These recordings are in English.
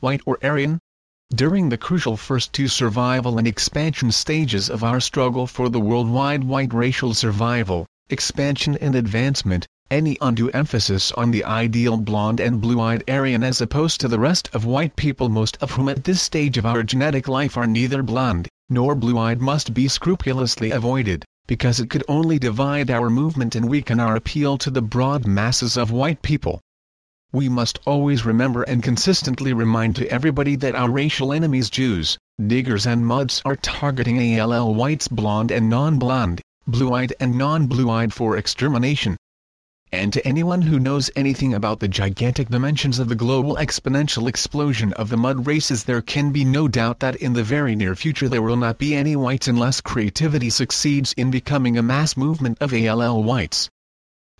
white or Aryan? During the crucial first two survival and expansion stages of our struggle for the worldwide white racial survival, expansion and advancement, any undue emphasis on the ideal blonde and blue-eyed Aryan as opposed to the rest of white people most of whom at this stage of our genetic life are neither blonde, nor blue-eyed must be scrupulously avoided, because it could only divide our movement and weaken our appeal to the broad masses of white people. We must always remember and consistently remind to everybody that our racial enemies Jews, niggers and muds are targeting ALL whites blonde and non-blonde, blue-eyed and non-blue-eyed for extermination and to anyone who knows anything about the gigantic dimensions of the global exponential explosion of the mud races there can be no doubt that in the very near future there will not be any whites unless creativity succeeds in becoming a mass movement of ALL whites.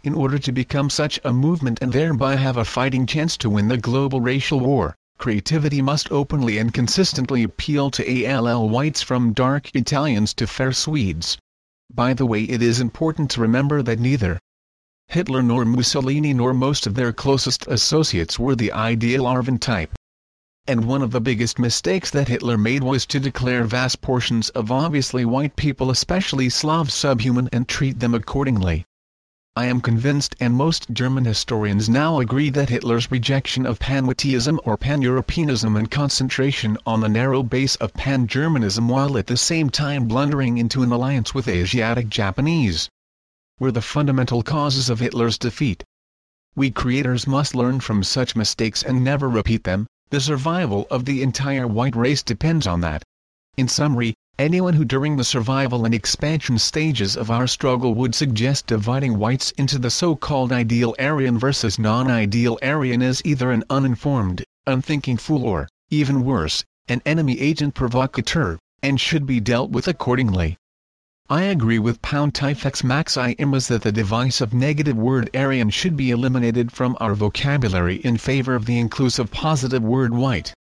In order to become such a movement and thereby have a fighting chance to win the global racial war, creativity must openly and consistently appeal to ALL whites from dark Italians to fair Swedes. By the way it is important to remember that neither Hitler nor Mussolini nor most of their closest associates were the ideal Aryan type. And one of the biggest mistakes that Hitler made was to declare vast portions of obviously white people especially Slavs subhuman and treat them accordingly. I am convinced and most German historians now agree that Hitler's rejection of pan-whiteism or pan-Europeanism and concentration on the narrow base of pan-Germanism while at the same time blundering into an alliance with Asiatic Japanese were the fundamental causes of Hitler's defeat. We creators must learn from such mistakes and never repeat them, the survival of the entire white race depends on that. In summary, anyone who during the survival and expansion stages of our struggle would suggest dividing whites into the so-called ideal Aryan versus non-ideal Aryan is either an uninformed, unthinking fool or, even worse, an enemy agent provocateur, and should be dealt with accordingly. I agree with Pontifex Maximus that the divisive negative word Aryan should be eliminated from our vocabulary in favor of the inclusive positive word white.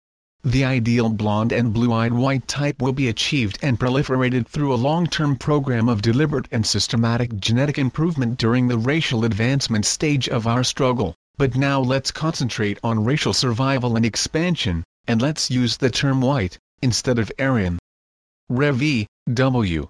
The ideal blonde and blue-eyed white type will be achieved and proliferated through a long-term program of deliberate and systematic genetic improvement during the racial advancement stage of our struggle. But now let's concentrate on racial survival and expansion, and let's use the term white, instead of Aryan. Rev. W.